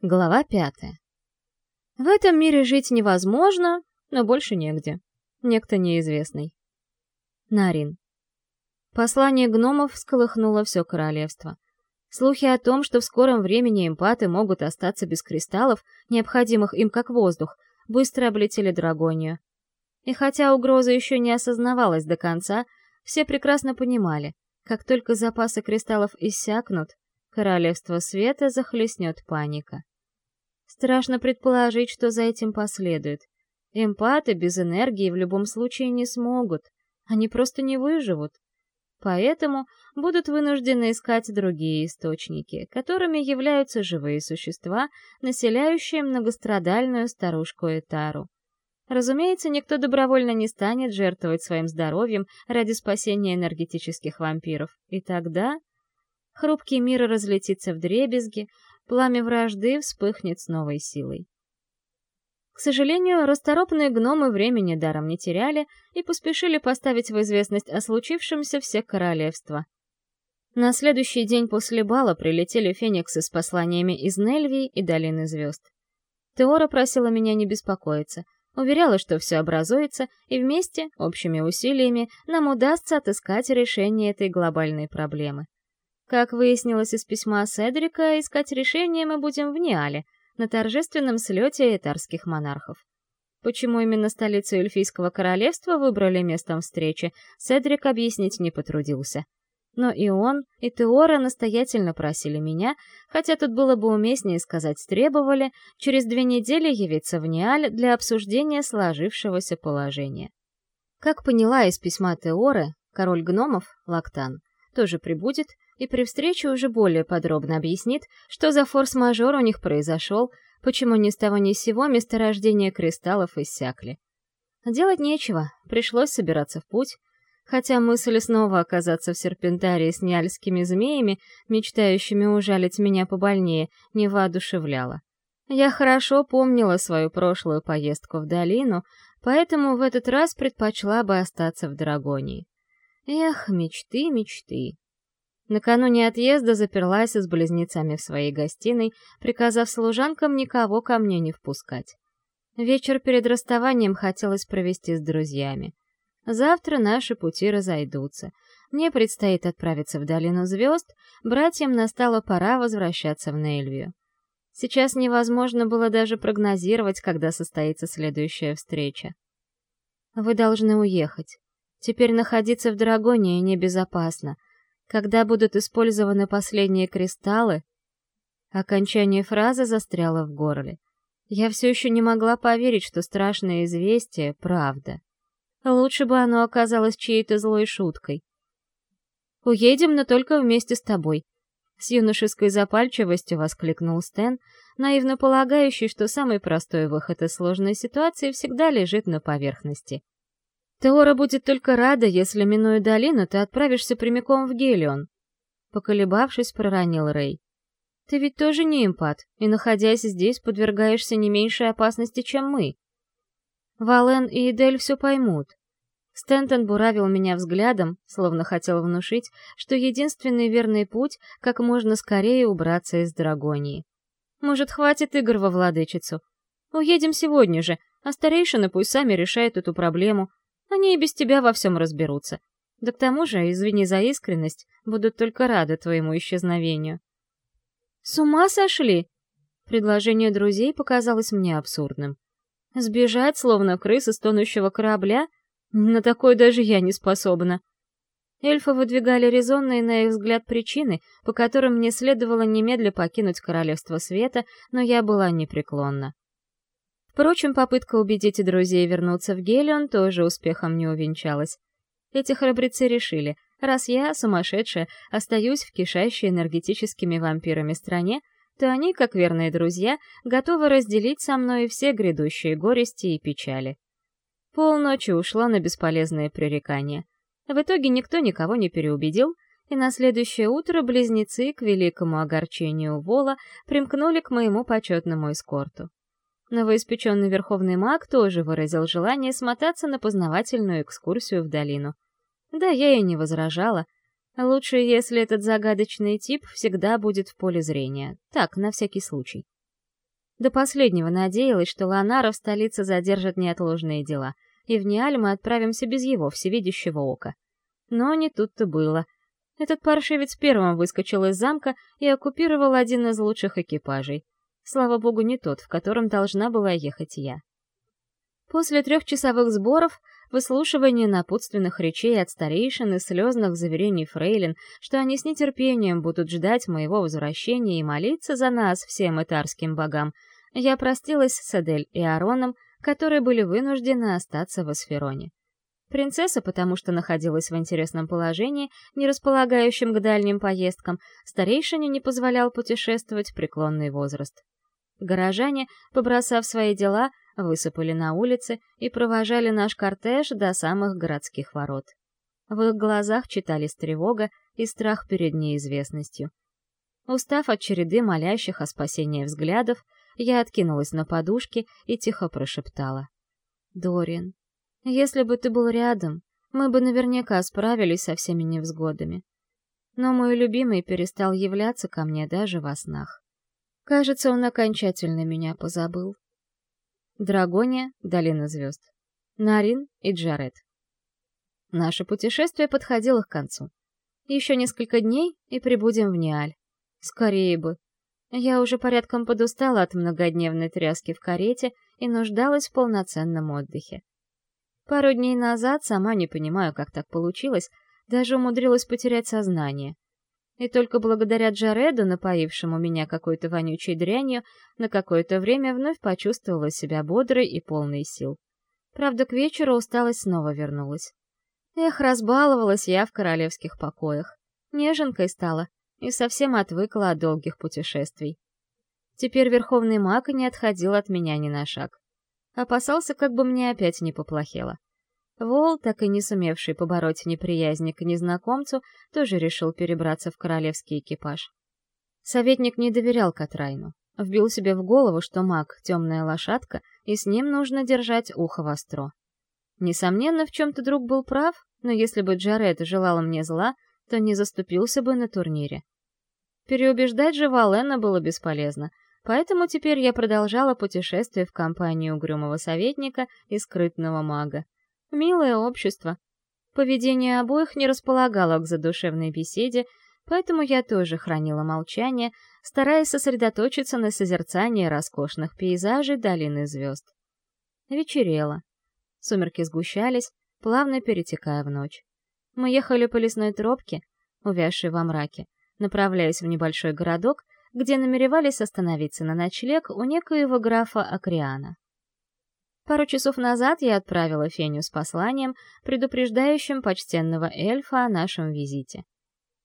Глава пятая. В этом мире жить невозможно, но больше негде. Некто неизвестный. Нарин. Послание гномов всколыхнуло все королевство. Слухи о том, что в скором времени эмпаты могут остаться без кристаллов, необходимых им как воздух, быстро облетели Драгонию. И хотя угроза еще не осознавалась до конца, все прекрасно понимали, как только запасы кристаллов иссякнут, королевство света захлестнет паника. Страшно предположить, что за этим последует. Эмпаты без энергии в любом случае не смогут. Они просто не выживут. Поэтому будут вынуждены искать другие источники, которыми являются живые существа, населяющие многострадальную старушку Этару. Разумеется, никто добровольно не станет жертвовать своим здоровьем ради спасения энергетических вампиров. И тогда хрупкий мир разлетится в дребезги, пламя вражды вспыхнет с новой силой. К сожалению, расторопные гномы времени даром не теряли и поспешили поставить в известность о случившемся все королевства. На следующий день после бала прилетели фениксы с посланиями из Нельвии и Долины Звезд. Теора просила меня не беспокоиться, уверяла, что все образуется, и вместе, общими усилиями, нам удастся отыскать решение этой глобальной проблемы. Как выяснилось из письма Седрика, искать решение мы будем в Ниале, на торжественном слете этарских монархов. Почему именно столицу эльфийского королевства выбрали местом встречи, Седрик объяснить не потрудился. Но и он, и Теора настоятельно просили меня, хотя тут было бы уместнее сказать требовали, через две недели явиться в Ниаль для обсуждения сложившегося положения. Как поняла из письма Теоры, король гномов, Лактан, тоже прибудет и при встрече уже более подробно объяснит, что за форс-мажор у них произошел, почему ни с того ни с сего месторождения кристаллов иссякли. Делать нечего, пришлось собираться в путь, хотя мысль снова оказаться в серпентарии с няльскими змеями, мечтающими ужалить меня побольнее, не воодушевляла. Я хорошо помнила свою прошлую поездку в долину, поэтому в этот раз предпочла бы остаться в Драгонии. Эх, мечты, мечты. Накануне отъезда заперлась с близнецами в своей гостиной, приказав служанкам никого ко мне не впускать. Вечер перед расставанием хотелось провести с друзьями. Завтра наши пути разойдутся. Мне предстоит отправиться в Долину Звезд, братьям настала пора возвращаться в Нельвию. Сейчас невозможно было даже прогнозировать, когда состоится следующая встреча. «Вы должны уехать. Теперь находиться в Драгоне небезопасно», когда будут использованы последние кристаллы? Окончание фразы застряло в горле. Я все еще не могла поверить, что страшное известие — правда. Лучше бы оно оказалось чьей-то злой шуткой. «Уедем, но только вместе с тобой», — с юношеской запальчивостью воскликнул Стэн, наивно полагающий, что самый простой выход из сложной ситуации всегда лежит на поверхности. Теора будет только рада, если, минуя долину, ты отправишься прямиком в Гелион. Поколебавшись, проронил Рэй. Ты ведь тоже не импат, и, находясь здесь, подвергаешься не меньшей опасности, чем мы. Вален и Эдель все поймут. Стентон буравил меня взглядом, словно хотел внушить, что единственный верный путь — как можно скорее убраться из Драгонии. Может, хватит игр во владычицу? Уедем сегодня же, а старейшины пусть сами решают эту проблему, они и без тебя во всем разберутся. Да к тому же, извини за искренность, будут только рады твоему исчезновению. С ума сошли? Предложение друзей показалось мне абсурдным. Сбежать, словно крыса с тонущего корабля? На такое даже я не способна. Эльфы выдвигали резонные, на их взгляд, причины, по которым мне следовало немедля покинуть Королевство Света, но я была непреклонна. Впрочем, попытка убедить друзей вернуться в Гелион тоже успехом не увенчалась. Эти храбрецы решили, раз я, сумасшедшая, остаюсь в кишащей энергетическими вампирами стране, то они, как верные друзья, готовы разделить со мной все грядущие горести и печали. Полночи ушло на бесполезные пререкания. В итоге никто никого не переубедил, и на следующее утро близнецы, к великому огорчению Вола, примкнули к моему почетному эскорту. Новоиспеченный верховный маг тоже выразил желание смотаться на познавательную экскурсию в долину. Да, я и не возражала. Лучше, если этот загадочный тип всегда будет в поле зрения. Так, на всякий случай. До последнего надеялась, что Ланара в столице задержат неотложные дела, и в Ниаль мы отправимся без его всевидящего ока. Но не тут-то было. Этот паршивец первым выскочил из замка и оккупировал один из лучших экипажей. Слава богу, не тот, в котором должна была ехать я. После трехчасовых сборов, выслушивания напутственных речей от старейшин и слезных заверений фрейлин, что они с нетерпением будут ждать моего возвращения и молиться за нас всем этарским богам, я простилась с Адель и Ароном, которые были вынуждены остаться в Асфероне. Принцесса, потому что находилась в интересном положении, не располагающем к дальним поездкам, старейшине не позволял путешествовать в преклонный возраст. Горожане, побросав свои дела, высыпали на улицы и провожали наш кортеж до самых городских ворот. В их глазах читались тревога и страх перед неизвестностью. Устав от череды молящих о спасении взглядов, я откинулась на подушки и тихо прошептала. «Дориан, если бы ты был рядом, мы бы наверняка справились со всеми невзгодами. Но мой любимый перестал являться ко мне даже во снах. Кажется, он окончательно меня позабыл. Драгония, Долина звезд. Нарин и Джаред. Наше путешествие подходило к концу. Еще несколько дней, и прибудем в Ниаль. Скорее бы. Я уже порядком подустала от многодневной тряски в карете и нуждалась в полноценном отдыхе. Пару дней назад, сама не понимаю, как так получилось, даже умудрилась потерять сознание. И только благодаря Джареду, напоившему меня какой-то вонючей дрянью, на какое-то время вновь почувствовала себя бодрой и полной сил. Правда, к вечеру усталость снова вернулась. Эх, разбаловалась я в королевских покоях. Неженкой стала, и совсем отвыкла от долгих путешествий. Теперь верховный маг не отходил от меня ни на шаг. Опасался, как бы мне опять не поплохело. Вол, так и не сумевший побороть неприязнь к незнакомцу, тоже решил перебраться в королевский экипаж. Советник не доверял Катрайну. Вбил себе в голову, что маг — темная лошадка, и с ним нужно держать ухо востро. Несомненно, в чем-то друг был прав, но если бы Джаред желал мне зла, то не заступился бы на турнире. Переубеждать же Валена было бесполезно, поэтому теперь я продолжала путешествие в компании угрюмого советника и скрытного мага. Милое общество. Поведение обоих не располагало к задушевной беседе, поэтому я тоже хранила молчание, стараясь сосредоточиться на созерцании роскошных пейзажей долины звезд. Вечерело. Сумерки сгущались, плавно перетекая в ночь. Мы ехали по лесной тропке, увязшей во мраке, направляясь в небольшой городок, где намеревались остановиться на ночлег у некоего графа Акриана. Пару часов назад я отправила Феню с посланием, предупреждающим почтенного эльфа о нашем визите.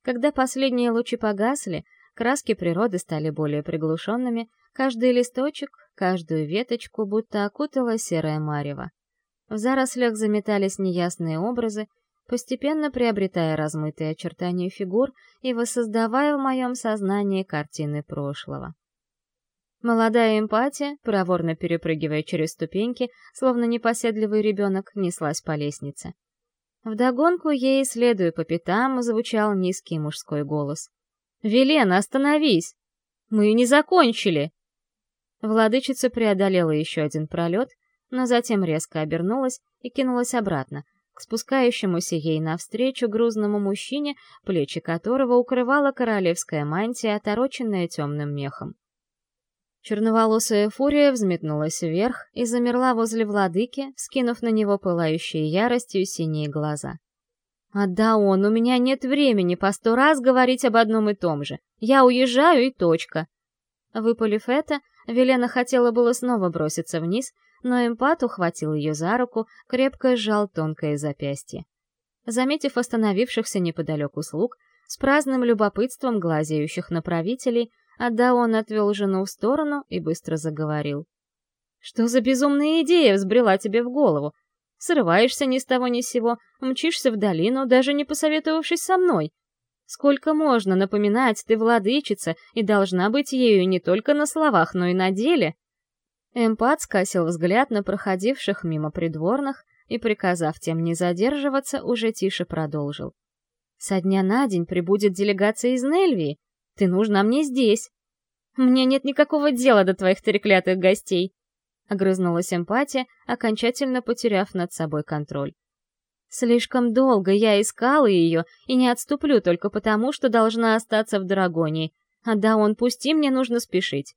Когда последние лучи погасли, краски природы стали более приглушенными, каждый листочек, каждую веточку будто окутала серая марево. В зарослях заметались неясные образы, постепенно приобретая размытые очертания фигур и воссоздавая в моем сознании картины прошлого. Молодая эмпатия, проворно перепрыгивая через ступеньки, словно непоседливый ребенок, неслась по лестнице. Вдогонку ей, следуя по пятам, звучал низкий мужской голос. «Велена, остановись! Мы не закончили!» Владычица преодолела еще один пролет, но затем резко обернулась и кинулась обратно, к спускающемуся ей навстречу грузному мужчине, плечи которого укрывала королевская мантия, отороченная темным мехом. Черноволосая фурия взметнулась вверх и замерла возле владыки, скинув на него пылающие яростью синие глаза. «А да он, у меня нет времени по сто раз говорить об одном и том же. Я уезжаю и точка». Выпалив это, Велена хотела было снова броситься вниз, но эмпат ухватил ее за руку, крепко сжал тонкое запястье. Заметив остановившихся неподалеку слуг, с праздным любопытством глазеющих на правителей, Адаон отвел жену в сторону и быстро заговорил. «Что за безумная идея взбрела тебе в голову? Срываешься ни с того ни с сего, мчишься в долину, даже не посоветовавшись со мной. Сколько можно напоминать, ты владычица и должна быть ею не только на словах, но и на деле?» Эмпат скосил взгляд на проходивших мимо придворных и, приказав тем не задерживаться, уже тише продолжил. «Со дня на день прибудет делегация из Нельвии, ты нужна мне здесь. Мне нет никакого дела до твоих треклятых гостей!» Огрызнулась эмпатия, окончательно потеряв над собой контроль. Слишком долго я искала ее и не отступлю только потому, что должна остаться в Драгонии. А да он пусти, мне нужно спешить.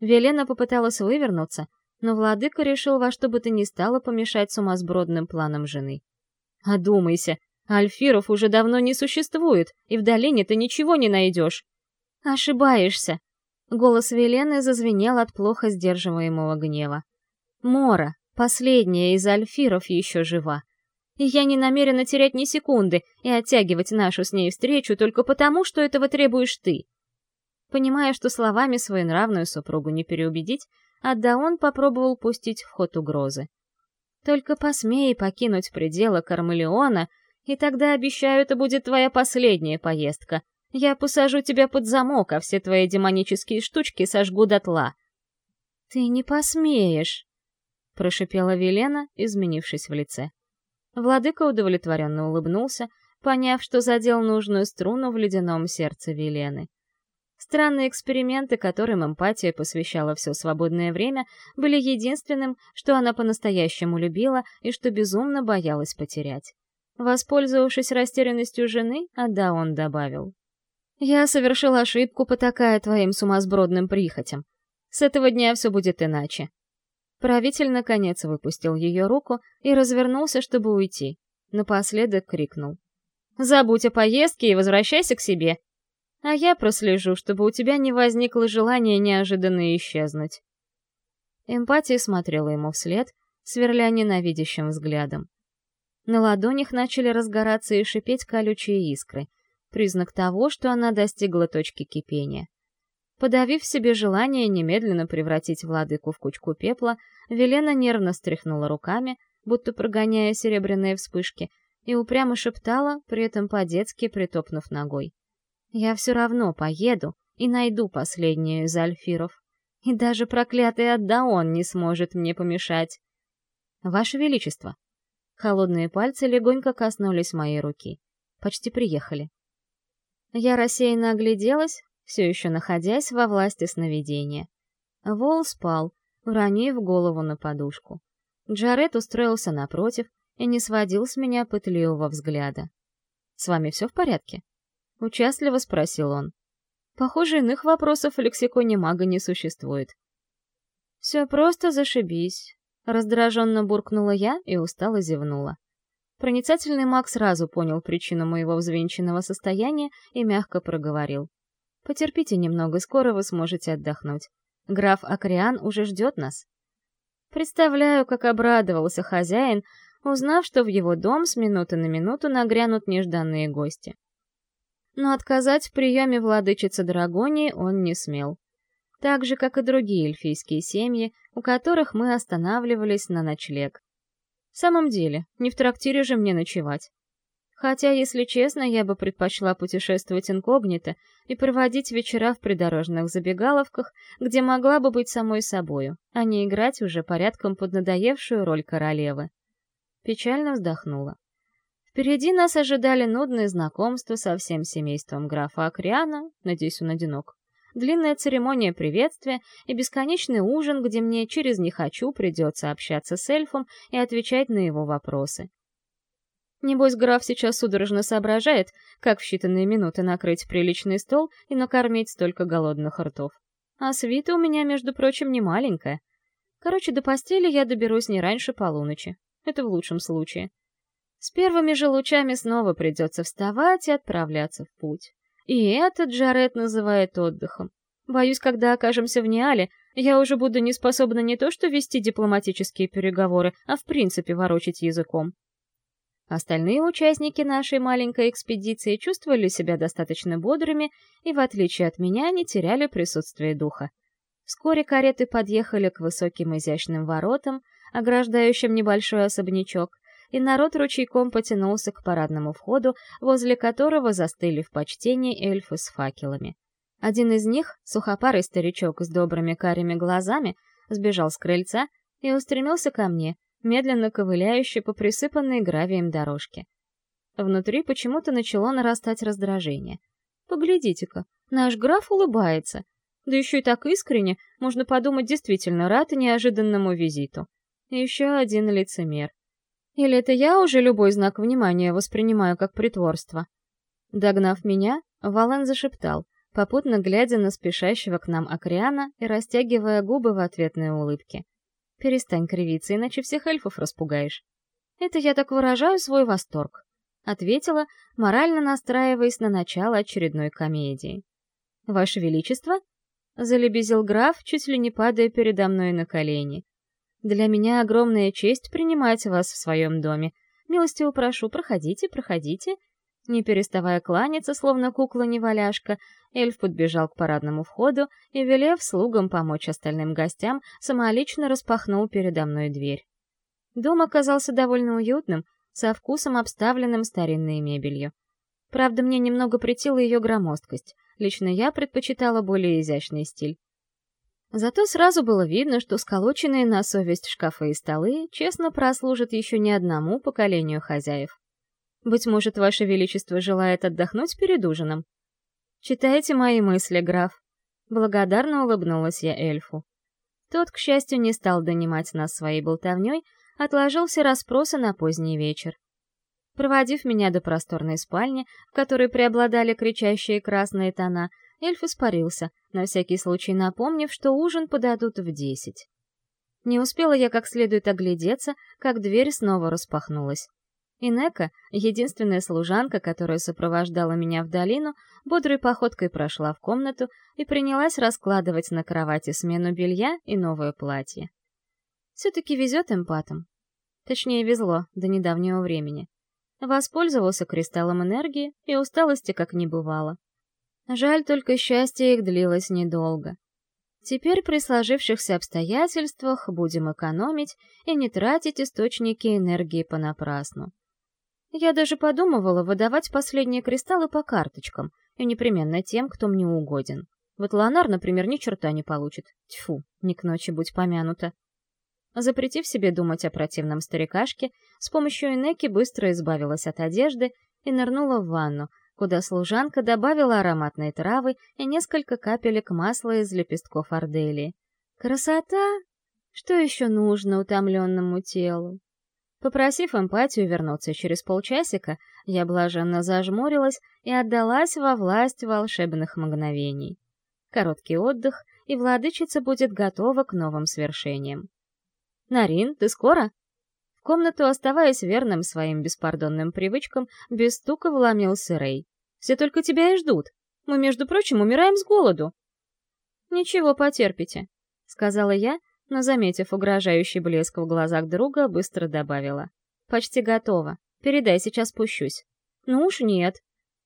Велена попыталась вывернуться, но владыка решил во что бы то ни стало помешать сумасбродным планам жены. «Одумайся, Альфиров уже давно не существует, и в долине ты ничего не найдешь». «Ошибаешься!» Голос Велены зазвенел от плохо сдерживаемого гнева. «Мора, последняя из Альфиров, еще жива и я не намерена терять ни секунды и оттягивать нашу с ней встречу только потому, что этого требуешь ты. Понимая, что словами свою нравную супругу не переубедить, Аддаон попробовал пустить в ход угрозы. «Только посмей покинуть пределы Кармелеона, и тогда, обещаю, это будет твоя последняя поездка. Я посажу тебя под замок, а все твои демонические штучки сожгу дотла». «Ты не посмеешь», — прошипела Велена, изменившись в лице. Владыка удовлетворенно улыбнулся, поняв, что задел нужную струну в ледяном сердце Велены. Странные эксперименты, которым эмпатия посвящала все свободное время, были единственным, что она по-настоящему любила и что безумно боялась потерять. Воспользовавшись растерянностью жены, Ада он добавил. «Я совершил ошибку, потакая твоим сумасбродным прихотям. С этого дня все будет иначе. Правитель, наконец, выпустил ее руку и развернулся, чтобы уйти. Напоследок крикнул. «Забудь о поездке и возвращайся к себе. А я прослежу, чтобы у тебя не возникло желания неожиданно исчезнуть». Эмпатия смотрела ему вслед, сверля ненавидящим взглядом. На ладонях начали разгораться и шипеть колючие искры, признак того, что она достигла точки кипения. Подавив себе желание немедленно превратить владыку в кучку пепла, Велена нервно стряхнула руками, будто прогоняя серебряные вспышки, и упрямо шептала, при этом по-детски притопнув ногой. «Я все равно поеду и найду последнюю из альфиров. И даже проклятый Аддаон не сможет мне помешать. Ваше Величество!» Холодные пальцы легонько коснулись моей руки. Почти приехали. Я рассеянно огляделась, все еще находясь во власти сновидения. Вол спал, уронив голову на подушку. Джаред устроился напротив и не сводил с меня пытливого взгляда. «С вами все в порядке?» — участливо спросил он. Похоже, иных вопросов в лексиконе мага не существует. «Все просто зашибись», — раздраженно буркнула я и устало зевнула. Проницательный маг сразу понял причину моего взвинченного состояния и мягко проговорил. «Потерпите немного, скоро вы сможете отдохнуть. Граф Акриан уже ждет нас. Представляю, как обрадовался хозяин, узнав, что в его дом с минуты на минуту нагрянут нежданные гости. Но отказать в приеме владычицы Драгонии он не смел. Так же, как и другие эльфийские семьи, у которых мы останавливались на ночлег. В самом деле, не в трактире же мне ночевать. Хотя, если честно, я бы предпочла путешествовать инкогнито и проводить вечера в придорожных забегаловках, где могла бы быть самой собою, а не играть уже порядком поднадоевшую роль королевы. Печально вздохнула. Впереди нас ожидали нудные знакомства со всем семейством графа Акриана, надеюсь, он одинок, длинная церемония приветствия и бесконечный ужин, где мне через «не хочу» придется общаться с эльфом и отвечать на его вопросы. Небось, граф сейчас судорожно соображает, как в считанные минуты накрыть приличный стол и накормить столько голодных ртов. А свита у меня, между прочим, не маленькая. Короче, до постели я доберусь не раньше полуночи. Это в лучшем случае. С первыми же лучами снова придется вставать и отправляться в путь. И этот Джаред называет отдыхом. Боюсь, когда окажемся в Ниале, я уже буду не способна не то что вести дипломатические переговоры, а в принципе ворочать языком. Остальные участники нашей маленькой экспедиции чувствовали себя достаточно бодрыми и, в отличие от меня, не теряли присутствие духа. Вскоре кареты подъехали к высоким изящным воротам, ограждающим небольшой особнячок, и народ ручейком потянулся к парадному входу, возле которого застыли в почтении эльфы с факелами. Один из них, сухопарый старичок с добрыми карими глазами, сбежал с крыльца и устремился ко мне, медленно ковыляющей по присыпанной гравием дорожке. Внутри почему-то начало нарастать раздражение. Поглядите-ка, наш граф улыбается. Да еще и так искренне, можно подумать, действительно рад неожиданному визиту. Еще один лицемер. Или это я уже любой знак внимания воспринимаю как притворство? Догнав меня, Вален зашептал, попутно глядя на спешащего к нам Акриана и растягивая губы в ответной улыбке. «Перестань кривиться, иначе всех эльфов распугаешь». «Это я так выражаю свой восторг», — ответила, морально настраиваясь на начало очередной комедии. «Ваше Величество?» — залебезил граф, чуть ли не падая передо мной на колени. «Для меня огромная честь принимать вас в своем доме. Милостиво прошу, проходите, проходите». Не переставая кланяться, словно кукла-неваляшка, эльф подбежал к парадному входу и, велев слугам помочь остальным гостям, самолично распахнул передо мной дверь. Дом оказался довольно уютным, со вкусом обставленным старинной мебелью. Правда, мне немного претила ее громоздкость. Лично я предпочитала более изящный стиль. Зато сразу было видно, что сколоченные на совесть шкафы и столы честно прослужат еще не одному поколению хозяев. Быть может, Ваше Величество желает отдохнуть перед ужином? Читайте мои мысли, граф. Благодарно улыбнулась я эльфу. Тот, к счастью, не стал донимать нас своей болтовней, отложил все расспросы на поздний вечер. Проводив меня до просторной спальни, в которой преобладали кричащие красные тона, эльф испарился, на всякий случай напомнив, что ужин подадут в десять. Не успела я как следует оглядеться, как дверь снова распахнулась. Инека, единственная служанка, которая сопровождала меня в долину, бодрой походкой прошла в комнату и принялась раскладывать на кровати смену белья и новое платье. Все-таки везет эмпатам. Точнее, везло до недавнего времени. Воспользовался кристаллом энергии, и усталости как не бывало. Жаль, только счастье их длилось недолго. Теперь при сложившихся обстоятельствах будем экономить и не тратить источники энергии понапрасну. Я даже подумывала выдавать последние кристаллы по карточкам, и непременно тем, кто мне угоден. Вот Ланар, например, ни черта не получит. Тьфу, не к ночи будь помянута. Запретив себе думать о противном старикашке, с помощью Инеки быстро избавилась от одежды и нырнула в ванну, куда служанка добавила ароматные травы и несколько капелек масла из лепестков орделии. Красота! Что еще нужно утомленному телу? Попросив эмпатию вернуться через полчасика, я блаженно зажмурилась и отдалась во власть волшебных мгновений. Короткий отдых, и владычица будет готова к новым свершениям. «Нарин, ты скоро?» В комнату, оставаясь верным своим беспардонным привычкам, без стука вломился Рэй. «Все только тебя и ждут. Мы, между прочим, умираем с голоду». «Ничего, потерпите», — сказала я, но, заметив угрожающий блеск в глазах друга, быстро добавила. «Почти готово. Передай, сейчас спущусь». «Ну уж нет».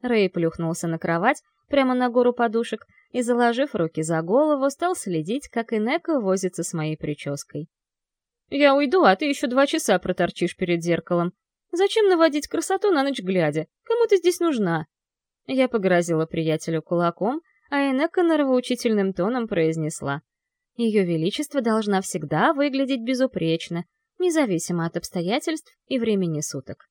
Рэй плюхнулся на кровать, прямо на гору подушек, и, заложив руки за голову, стал следить, как Инека возится с моей прической. Я уйду, а ты еще два часа проторчишь перед зеркалом. Зачем наводить красоту на ночь глядя? Кому ты здесь нужна?» Я погрозила приятелю кулаком, а Энека нравоучительным тоном произнесла. «Ее Величество должна всегда выглядеть безупречно, независимо от обстоятельств и времени суток.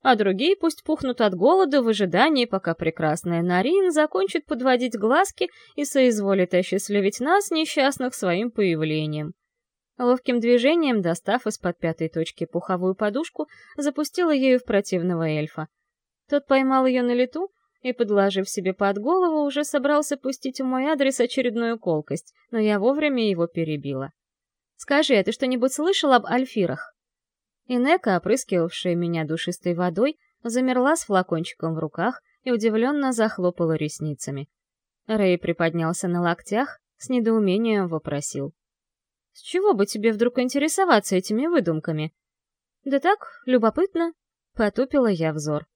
А другие пусть пухнут от голода в ожидании, пока прекрасная Нарин закончит подводить глазки и соизволит осчастливить нас, несчастных, своим появлением. Ловким движением, достав из-под пятой точки пуховую подушку, запустила ею в противного эльфа. Тот поймал ее на лету и, подложив себе под голову, уже собрался пустить в мой адрес очередную колкость, но я вовремя его перебила. «Скажи, а ты что-нибудь слышал об альфирах?» Инека, опрыскивавшая меня душистой водой, замерла с флакончиком в руках и удивленно захлопала ресницами. Рэй приподнялся на локтях, с недоумением вопросил. С чего бы тебе вдруг интересоваться этими выдумками? Да так, любопытно, потупила я взор.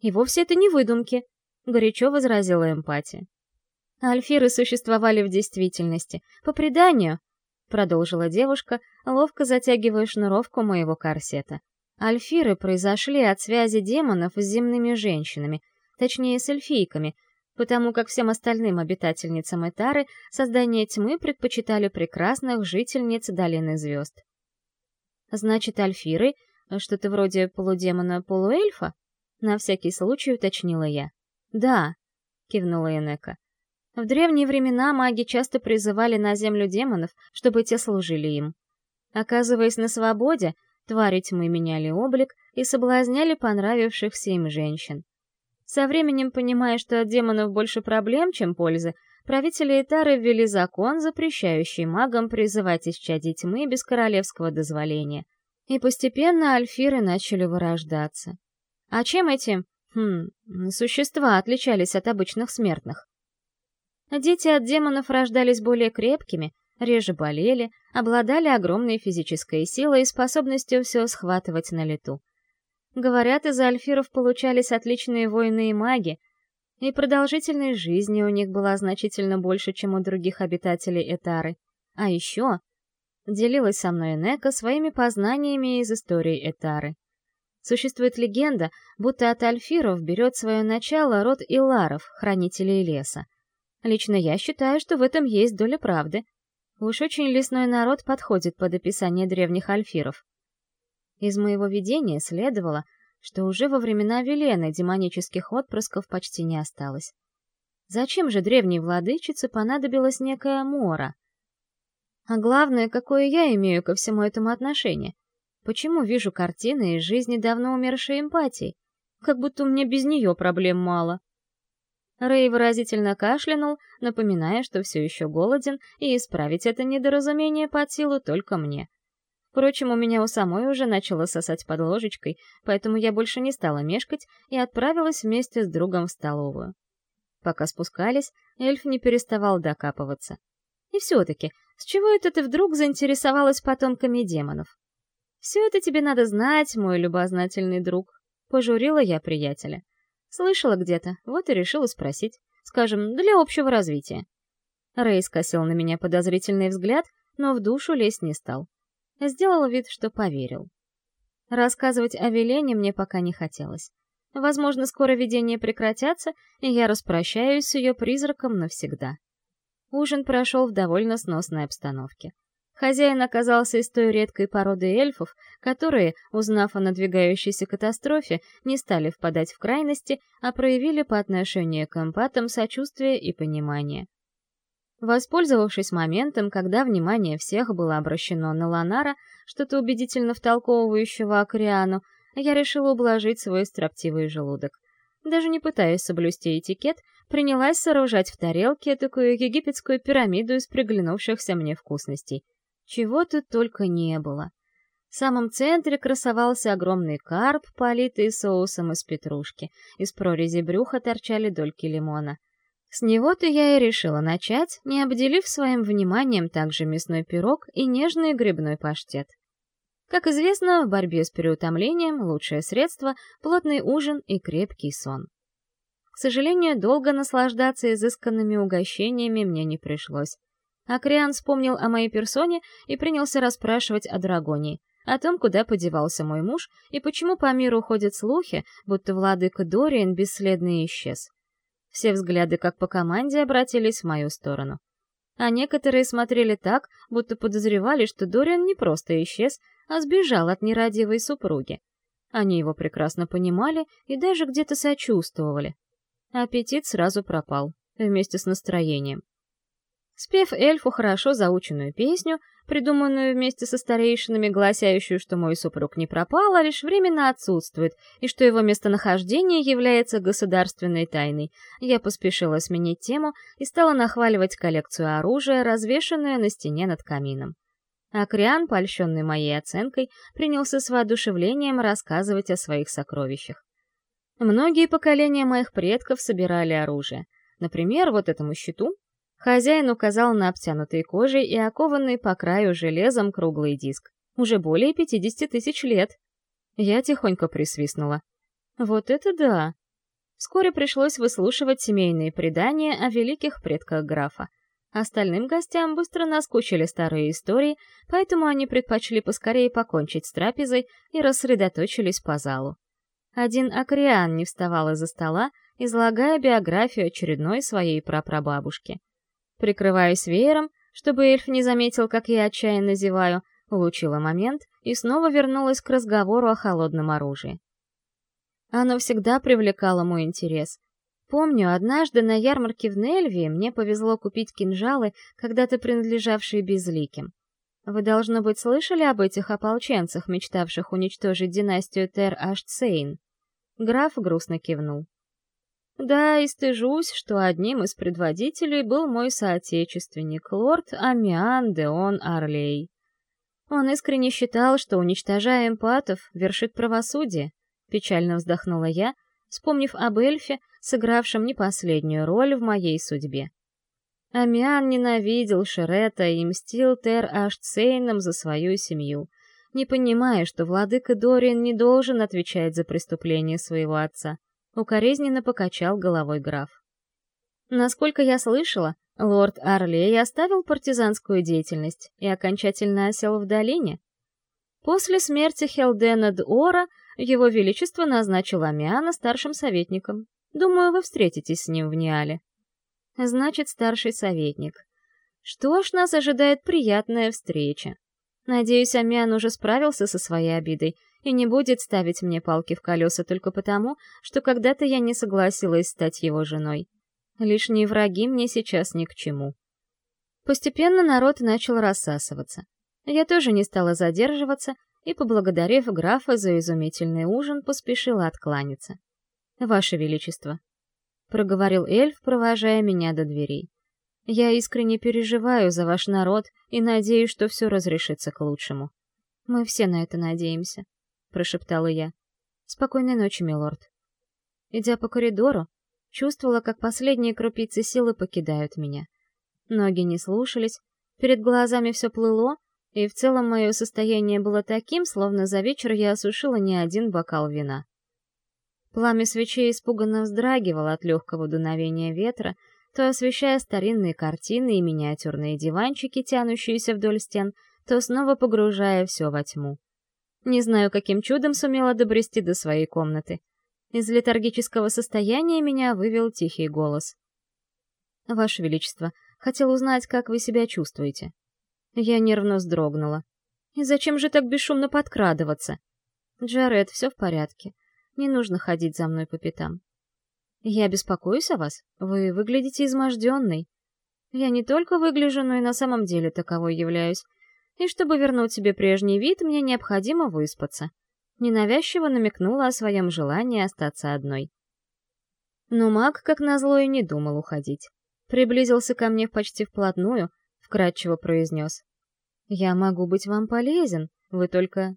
И вовсе это не выдумки, горячо возразила эмпатия. Альфиры существовали в действительности. По преданию, продолжила девушка, ловко затягивая шнуровку моего корсета. Альфиры произошли от связи демонов с земными женщинами, точнее с эльфийками, потому как всем остальным обитательницам Этары создание тьмы предпочитали прекрасных жительниц Долины Звезд. Значит, Альфиры — что-то вроде полудемона-полуэльфа? На всякий случай уточнила я. Да, кивнула Энека. В древние времена маги часто призывали на землю демонов, чтобы те служили им. Оказываясь на свободе, твари тьмы меняли облик и соблазняли понравившихся им женщин. Со временем, понимая, что от демонов больше проблем, чем пользы, правители Этары ввели закон, запрещающий магам призывать исчадий тьмы без королевского дозволения. И постепенно альфиры начали вырождаться. А чем эти, хм, существа отличались от обычных смертных? Дети от демонов рождались более крепкими, реже болели, обладали огромной физической силой и способностью все схватывать на лету. Говорят, из альфиров получались отличные воины и маги, и продолжительность жизни у них была значительно больше, чем у других обитателей Этары. А еще делилась со мной Нека своими познаниями из истории Этары. Существует легенда, будто от альфиров берет свое начало род Иларов, хранителей леса. Лично я считаю, что в этом есть доля правды. Уж очень лесной народ подходит под описание древних альфиров. Из моего видения следовало, что уже во времена Велены демонических отпрысков почти не осталось. Зачем же древней владычице понадобилась некая Мора? А главное, какое я имею ко всему этому отношение? Почему вижу картины из жизни давно умершей эмпатии? Как будто у меня без нее проблем мало. Рэй выразительно кашлянул, напоминая, что все еще голоден, и исправить это недоразумение под силу только мне. Впрочем, у меня у самой уже начало сосать под ложечкой, поэтому я больше не стала мешкать и отправилась вместе с другом в столовую. Пока спускались, эльф не переставал докапываться. И все-таки, с чего это ты вдруг заинтересовалась потомками демонов? Все это тебе надо знать, мой любознательный друг, пожурила я приятеля. Слышала где-то, вот и решила спросить. Скажем, для общего развития. Рэй скосил на меня подозрительный взгляд, но в душу лезть не стал. Сделал вид, что поверил. Рассказывать о Велене мне пока не хотелось. Возможно, скоро видения прекратятся, и я распрощаюсь с ее призраком навсегда. Ужин прошел в довольно сносной обстановке. Хозяин оказался из той редкой породы эльфов, которые, узнав о надвигающейся катастрофе, не стали впадать в крайности, а проявили по отношению к эмпатам сочувствие и понимание. Воспользовавшись моментом, когда внимание всех было обращено на Ланара, что-то убедительно втолковывающего Акриану, я решила ублажить свой строптивый желудок. Даже не пытаясь соблюсти этикет, принялась сооружать в тарелке такую египетскую пирамиду из приглянувшихся мне вкусностей. Чего тут только не было. В самом центре красовался огромный карп, политый соусом из петрушки. Из прорези брюха торчали дольки лимона. С него-то я и решила начать, не обделив своим вниманием также мясной пирог и нежный грибной паштет. Как известно, в борьбе с переутомлением лучшее средство — плотный ужин и крепкий сон. К сожалению, долго наслаждаться изысканными угощениями мне не пришлось. Акриан вспомнил о моей персоне и принялся расспрашивать о Драгоне, о том, куда подевался мой муж и почему по миру ходят слухи, будто владыка Дориан бесследно исчез. Все взгляды, как по команде, обратились в мою сторону. А некоторые смотрели так, будто подозревали, что Дориан не просто исчез, а сбежал от нерадивой супруги. Они его прекрасно понимали и даже где-то сочувствовали. Аппетит сразу пропал, вместе с настроением. Спев эльфу хорошо заученную песню, придуманную вместе со старейшинами, гласящую, что мой супруг не пропал, а лишь временно отсутствует, и что его местонахождение является государственной тайной, я поспешила сменить тему и стала нахваливать коллекцию оружия, развешанную на стене над камином. Акриан, польщенный моей оценкой, принялся с воодушевлением рассказывать о своих сокровищах. Многие поколения моих предков собирали оружие. Например, вот этому щиту Хозяин указал на обтянутый кожей и окованный по краю железом круглый диск. Уже более 50 тысяч лет. Я тихонько присвистнула. Вот это да! Вскоре пришлось выслушивать семейные предания о великих предках графа. Остальным гостям быстро наскучили старые истории, поэтому они предпочли поскорее покончить с трапезой и рассредоточились по залу. Один акриан не вставал из-за стола, излагая биографию очередной своей прапрабабушки — Прикрываясь веером, чтобы эльф не заметил, как я отчаянно зеваю, улучила момент и снова вернулась к разговору о холодном оружии. Оно всегда привлекало мой интерес. Помню, однажды на ярмарке в Нельвии мне повезло купить кинжалы, когда-то принадлежавшие безликим. Вы, должно быть, слышали об этих ополченцах, мечтавших уничтожить династию Тер-Ашцейн? Граф грустно кивнул. Да, и стыжусь, что одним из предводителей был мой соотечественник, лорд Амиан Деон Арлей. Он искренне считал, что, уничтожая эмпатов, вершит правосудие. Печально вздохнула я, вспомнив об эльфе, сыгравшем не последнюю роль в моей судьбе. Амиан ненавидел Шерета и мстил Тер Ашцейном за свою семью, не понимая, что владыка Дориан не должен отвечать за преступление своего отца. Укоризненно покачал головой граф. Насколько я слышала, лорд Арлей оставил партизанскую деятельность и окончательно осел в долине. После смерти Хелдена Д'Ора его величество назначил Амиана старшим советником. Думаю, вы встретитесь с ним в Ниале. Значит, старший советник. Что ж, нас ожидает приятная встреча. Надеюсь, Амиан уже справился со своей обидой и не будет ставить мне палки в колеса только потому, что когда-то я не согласилась стать его женой. Лишние враги мне сейчас ни к чему. Постепенно народ начал рассасываться. Я тоже не стала задерживаться и, поблагодарив графа за изумительный ужин, поспешила откланяться. «Ваше Величество», — проговорил эльф, провожая меня до дверей. «Я искренне переживаю за ваш народ и надеюсь, что все разрешится к лучшему. Мы все на это надеемся», — прошептала я. «Спокойной ночи, милорд». Идя по коридору, чувствовала, как последние крупицы силы покидают меня. Ноги не слушались, перед глазами все плыло, и в целом мое состояние было таким, словно за вечер я осушила не один бокал вина. Пламя свечей испуганно вздрагивало от легкого дуновения ветра, то освещая старинные картины и миниатюрные диванчики, тянущиеся вдоль стен, то снова погружая все во тьму. Не знаю, каким чудом сумела добрести до своей комнаты. Из летаргического состояния меня вывел тихий голос. «Ваше Величество, хотел узнать, как вы себя чувствуете». Я нервно вздрогнула. «И зачем же так бесшумно подкрадываться?» «Джаред, все в порядке. Не нужно ходить за мной по пятам. Я беспокоюсь о вас. Вы выглядите изможденной. Я не только выгляжу, но и на самом деле таковой являюсь. И чтобы вернуть себе прежний вид, мне необходимо выспаться. Ненавязчиво намекнула о своем желании остаться одной. Но маг, как назло, и не думал уходить. Приблизился ко мне почти вплотную, вкратчиво произнес. «Я могу быть вам полезен, вы только...»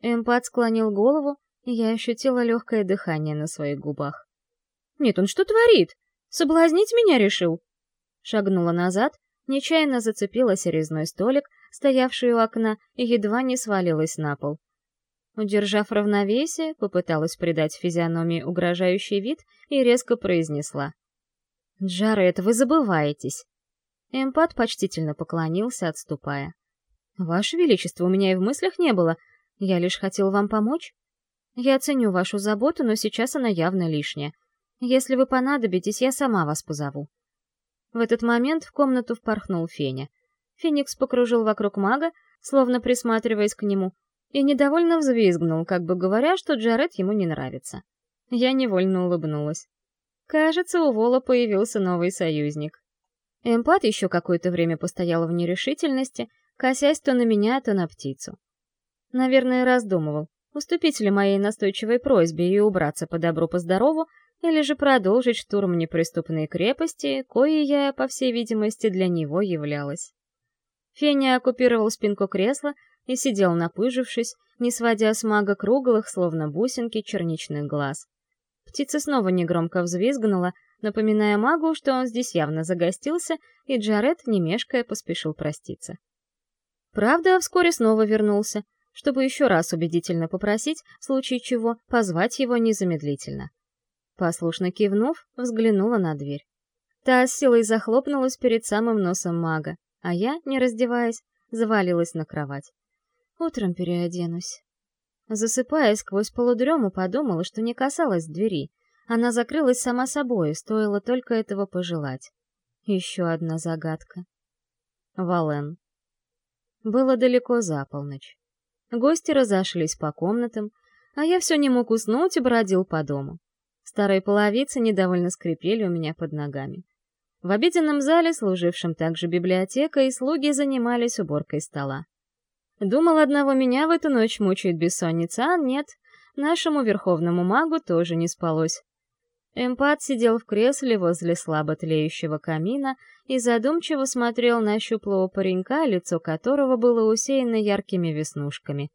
Эмпат склонил голову, я ощутила легкое дыхание на своих губах. «Нет, он что творит? Соблазнить меня решил?» Шагнула назад, нечаянно зацепилась резной столик, стоявший у окна, и едва не свалилась на пол. Удержав равновесие, попыталась придать физиономии угрожающий вид и резко произнесла. «Джаред, вы забываетесь!» Эмпат почтительно поклонился, отступая. «Ваше Величество, у меня и в мыслях не было. Я лишь хотел вам помочь. Я ценю вашу заботу, но сейчас она явно лишняя. Если вы понадобитесь, я сама вас позову». В этот момент в комнату впорхнул Феня. Феникс покружил вокруг мага, словно присматриваясь к нему, и недовольно взвизгнул, как бы говоря, что Джаред ему не нравится. Я невольно улыбнулась. Кажется, у Вола появился новый союзник. Эмпат еще какое-то время постоял в нерешительности, косясь то на меня, то на птицу. Наверное, раздумывал, уступить ли моей настойчивой просьбе и убраться по добру по здорову, или же продолжить штурм неприступной крепости, коей я, по всей видимости, для него являлась. Феня оккупировал спинку кресла и сидел напыжившись, не сводя с мага круглых, словно бусинки, черничных глаз. Птица снова негромко взвизгнула, напоминая магу, что он здесь явно загостился, и Джаред, не мешкая, поспешил проститься. Правда, вскоре снова вернулся, чтобы еще раз убедительно попросить, в случае чего, позвать его незамедлительно. Послушно кивнув, взглянула на дверь. Та с силой захлопнулась перед самым носом мага, а я, не раздеваясь, завалилась на кровать. Утром переоденусь. Засыпая сквозь полудрему, подумала, что не касалась двери. Она закрылась сама собой, стоило только этого пожелать. Еще одна загадка. Вален. Было далеко за полночь. Гости разошлись по комнатам, а я все не мог уснуть и бродил по дому. Старые половицы недовольно скрипели у меня под ногами. В обеденном зале, служившем также библиотекой, слуги занимались уборкой стола. Думал, одного меня в эту ночь мучает бессонница, а нет, нашему верховному магу тоже не спалось. Эмпат сидел в кресле возле слабо тлеющего камина и задумчиво смотрел на щуплого паренька, лицо которого было усеяно яркими веснушками.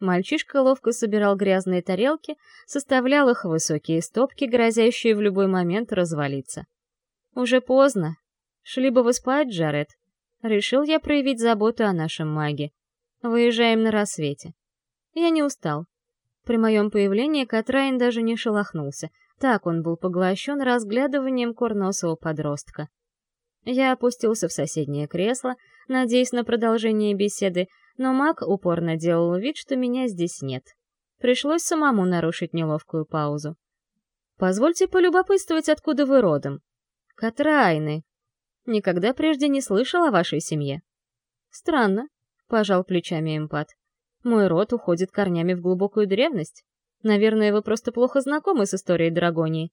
Мальчишка ловко собирал грязные тарелки, составлял их высокие стопки, грозящие в любой момент развалиться. Уже поздно. Шли бы вы спать, Джаред. Решил я проявить заботу о нашем маге. Выезжаем на рассвете. Я не устал. При моем появлении Катрайн даже не шелохнулся, так он был поглощен разглядыванием курносого подростка. Я опустился в соседнее кресло, надеясь на продолжение беседы, но маг упорно делал вид, что меня здесь нет. Пришлось самому нарушить неловкую паузу. «Позвольте полюбопытствовать, откуда вы родом?» «Катрайны. Никогда прежде не слышал о вашей семье». «Странно», — пожал плечами эмпат. «Мой род уходит корнями в глубокую древность. Наверное, вы просто плохо знакомы с историей Драгонии».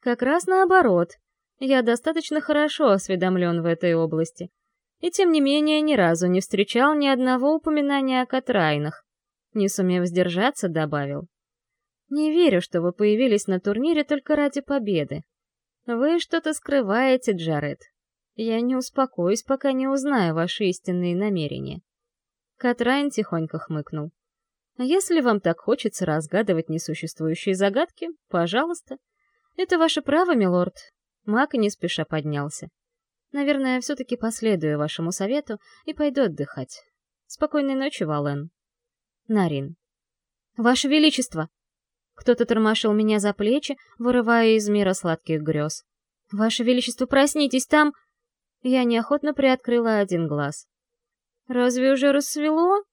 «Как раз наоборот. Я достаточно хорошо осведомлен в этой области и тем не менее ни разу не встречал ни одного упоминания о Катрайнах. Не сумев сдержаться, добавил. «Не верю, что вы появились на турнире только ради победы. Вы что-то скрываете, Джаред. Я не успокоюсь, пока не узнаю ваши истинные намерения». Катрайн тихонько хмыкнул. «Если вам так хочется разгадывать несуществующие загадки, пожалуйста. Это ваше право, милорд». Мак не спеша поднялся. Наверное, все-таки последую вашему совету и пойду отдыхать. Спокойной ночи, Вален. Нарин. Ваше Величество! Кто-то тормошил меня за плечи, вырывая из мира сладких грез. Ваше Величество, проснитесь, там... Я неохотно приоткрыла один глаз. Разве уже рассвело?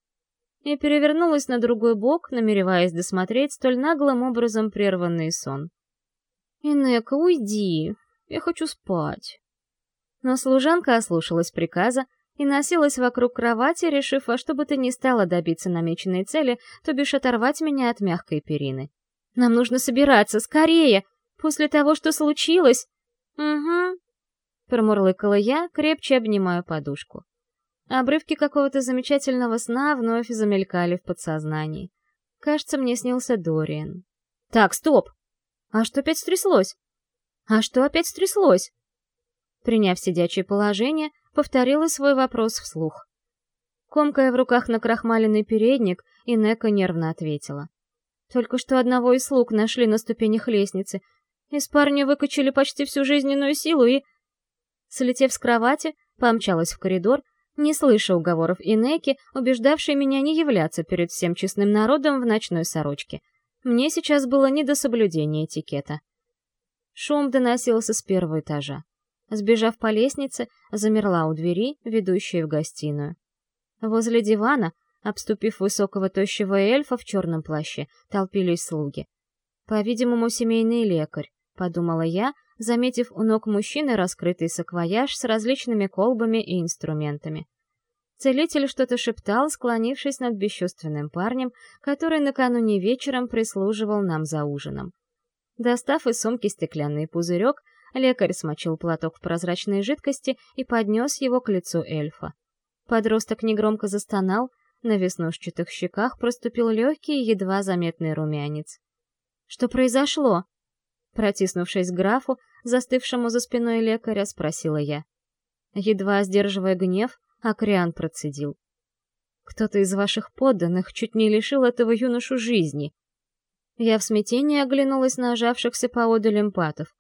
И перевернулась на другой бок, намереваясь досмотреть столь наглым образом прерванный сон. «Инека, уйди! Я хочу спать!» Но служанка ослушалась приказа и носилась вокруг кровати, решив во что бы то ни стало добиться намеченной цели, то бишь оторвать меня от мягкой перины. «Нам нужно собираться, скорее! После того, что случилось!» «Угу», — промурлыкала я, крепче обнимая подушку. Обрывки какого-то замечательного сна вновь замелькали в подсознании. Кажется, мне снился Дориан. «Так, стоп! А что опять стряслось? А что опять стряслось?» приняв сидячее положение, повторила свой вопрос вслух. Комкая в руках на крахмаленный передник, Инека нервно ответила. Только что одного из слуг нашли на ступенях лестницы. Из парня выкачали почти всю жизненную силу и... Слетев с кровати, помчалась в коридор, не слыша уговоров Инеки, убеждавшей меня не являться перед всем честным народом в ночной сорочке. Мне сейчас было не до соблюдения этикета. Шум доносился с первого этажа. Сбежав по лестнице, замерла у двери, ведущей в гостиную. Возле дивана, обступив высокого тощего эльфа в черном плаще, толпились слуги. По-видимому, семейный лекарь, подумала я, заметив у ног мужчины раскрытый саквояж с различными колбами и инструментами. Целитель что-то шептал, склонившись над бесчувственным парнем, который накануне вечером прислуживал нам за ужином. Достав из сумки стеклянный пузырек, Лекарь смочил платок в прозрачной жидкости и поднес его к лицу эльфа. Подросток негромко застонал, на веснушчатых щеках проступил легкий, едва заметный румянец. «Что произошло?» Протиснувшись к графу, застывшему за спиной лекаря, спросила я. Едва сдерживая гнев, Акриан процедил. «Кто-то из ваших подданных чуть не лишил этого юношу жизни». Я в смятении оглянулась на ожавшихся поодаль эмпатов.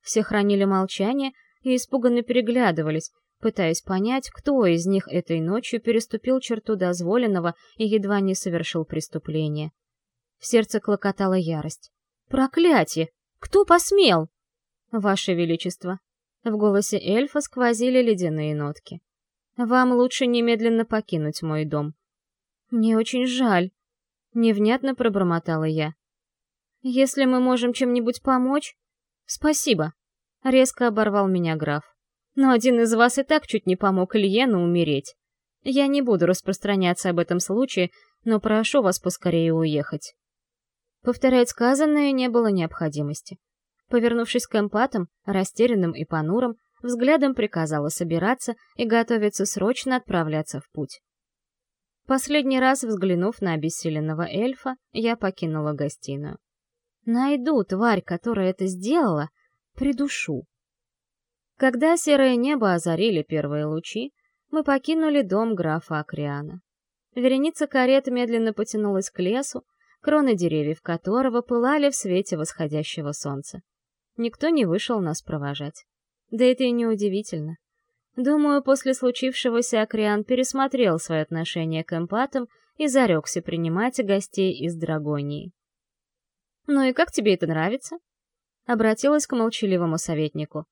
Все хранили молчание и испуганно переглядывались, пытаясь понять, кто из них этой ночью переступил черту дозволенного и едва не совершил преступление. В сердце клокотала ярость. «Проклятие! Кто посмел?» «Ваше Величество!» В голосе эльфа сквозили ледяные нотки. «Вам лучше немедленно покинуть мой дом». «Мне очень жаль», — невнятно пробормотала я. «Если мы можем чем-нибудь помочь, «Спасибо», — резко оборвал меня граф. «Но один из вас и так чуть не помог Ильену умереть. Я не буду распространяться об этом случае, но прошу вас поскорее уехать». Повторять сказанное не было необходимости. Повернувшись к эмпатам, растерянным и понурым, взглядом приказала собираться и готовиться срочно отправляться в путь. Последний раз взглянув на обессиленного эльфа, я покинула гостиную. Найду тварь, которая это сделала, придушу. Когда серое небо озарили первые лучи, мы покинули дом графа Акриана. Вереница карет медленно потянулась к лесу, кроны деревьев которого пылали в свете восходящего солнца. Никто не вышел нас провожать. Да это и не удивительно. Думаю, после случившегося Акриан пересмотрел свое отношение к эмпатам и зарекся принимать гостей из Драгонии. «Ну и как тебе это нравится?» Обратилась к молчаливому советнику.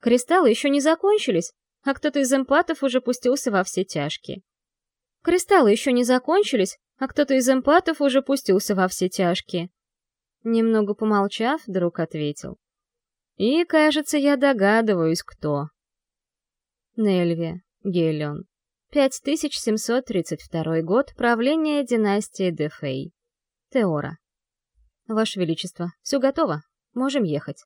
«Кристаллы еще не закончились, а кто-то из эмпатов уже пустился во все тяжкие. Кристаллы еще не закончились, а кто-то из эмпатов уже пустился во все тяжкие. Немного помолчав, друг ответил. И, кажется, я догадываюсь, кто. Нельвия, Гелион. 5732 год правления династии Дефей. Теора. Ваше Величество, все готово. Можем ехать.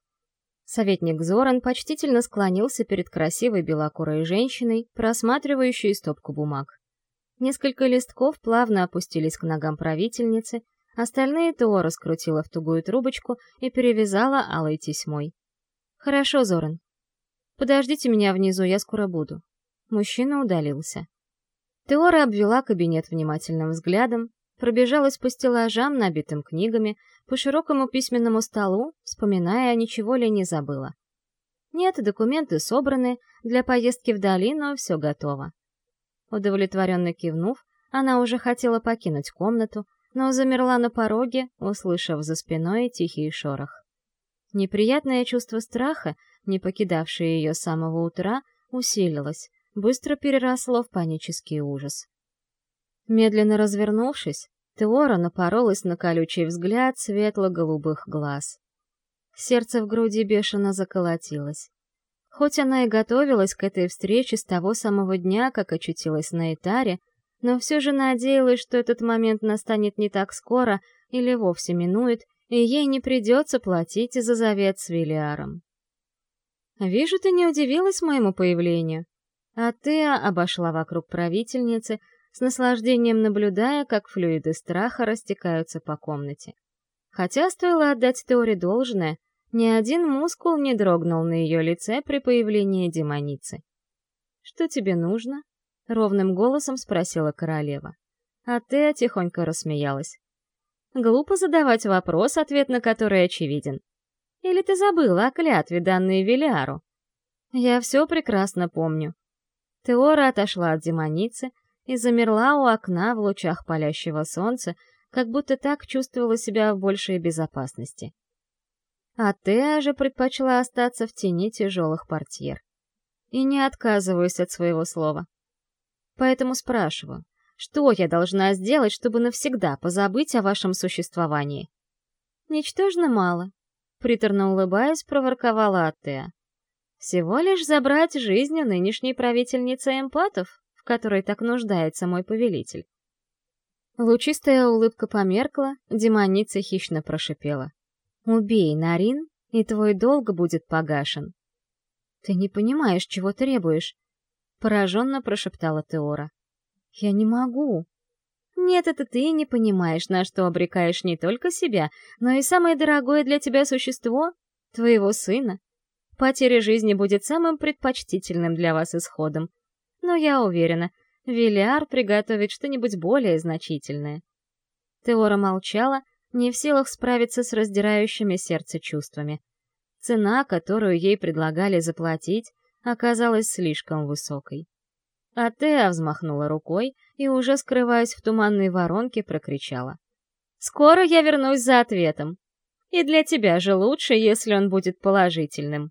Советник Зоран почтительно склонился перед красивой белокурой женщиной, просматривающей стопку бумаг. Несколько листков плавно опустились к ногам правительницы, остальные Тео раскрутила в тугую трубочку и перевязала алой тесьмой. «Хорошо, Зоран. Подождите меня внизу, я скоро буду». Мужчина удалился. Теора обвела кабинет внимательным взглядом, пробежалась по стеллажам, набитым книгами, по широкому письменному столу, вспоминая, ничего ли не забыла. Нет, документы собраны, для поездки в долину все готово. Удовлетворенно кивнув, она уже хотела покинуть комнату, но замерла на пороге, услышав за спиной тихий шорох. Неприятное чувство страха, не покидавшее ее с самого утра, усилилось, быстро переросло в панический ужас. Медленно развернувшись, Теора напоролась на колючий взгляд светло-голубых глаз. Сердце в груди бешено заколотилось. Хоть она и готовилась к этой встрече с того самого дня, как очутилась на Итаре, но все же надеялась, что этот момент настанет не так скоро или вовсе минует, и ей не придется платить за завет с Вилиаром. «Вижу, ты не удивилась моему появлению». А ты обошла вокруг правительницы, с наслаждением наблюдая, как флюиды страха растекаются по комнате. Хотя стоило отдать Теоре должное — ни один мускул не дрогнул на ее лице при появлении демоницы. «Что тебе нужно?» — ровным голосом спросила королева. А Тея тихонько рассмеялась. «Глупо задавать вопрос, ответ на который очевиден. Или ты забыла о клятве, данной Велиару?» «Я все прекрасно помню». Теора отошла от демоницы и замерла у окна в лучах палящего солнца, как будто так чувствовала себя в большей безопасности а Теа же предпочла остаться в тени тяжелых портьер. И не отказываюсь от своего слова. Поэтому спрашиваю, что я должна сделать, чтобы навсегда позабыть о вашем существовании? Ничтожно мало, приторно улыбаясь, проворковала Атеа. Всего лишь забрать жизнь у нынешней правительницы эмпатов, в которой так нуждается мой повелитель. Лучистая улыбка померкла, демоница хищно прошипела. Убей Нарин, и твой долг будет погашен. Ты не понимаешь, чего требуешь, пораженно прошептала Теора. Я не могу. Нет, это ты не понимаешь, на что обрекаешь не только себя, но и самое дорогое для тебя существо — твоего сына. Потеря жизни будет самым предпочтительным для вас исходом. Но я уверена, Виляр приготовит что-нибудь более значительное. Теора молчала, не в силах справиться с раздирающими сердце чувствами. Цена, которую ей предлагали заплатить, оказалась слишком высокой. А Теа взмахнула рукой и, уже скрываясь в туманной воронке, прокричала. «Скоро я вернусь за ответом. И для тебя же лучше, если он будет положительным».